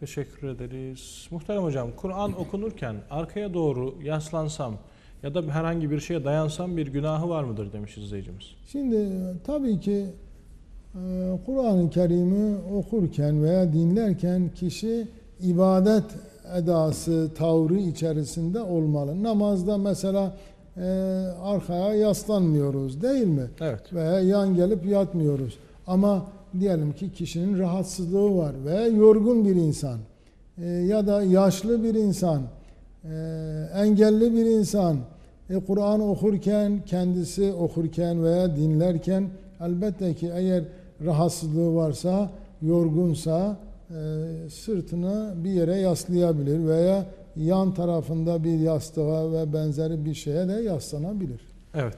Teşekkür ederiz. Muhterem hocam, Kur'an okunurken arkaya doğru yaslansam ya da herhangi bir şeye dayansam bir günahı var mıdır demiş izleyicimiz. Şimdi e, tabii ki e, Kur'an-ı Kerim'i okurken veya dinlerken kişi ibadet edası, tavrı içerisinde olmalı. Namazda mesela e, arkaya yaslanmıyoruz değil mi? Evet. Veya yan gelip yatmıyoruz. Ama diyelim ki kişinin rahatsızlığı var veya yorgun bir insan e, ya da yaşlı bir insan, e, engelli bir insan e, Kur'an okurken, kendisi okurken veya dinlerken elbette ki eğer rahatsızlığı varsa, yorgunsa e, sırtını bir yere yaslayabilir veya yan tarafında bir yastığa ve benzeri bir şeye de yaslanabilir. Evet.